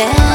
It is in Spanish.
steady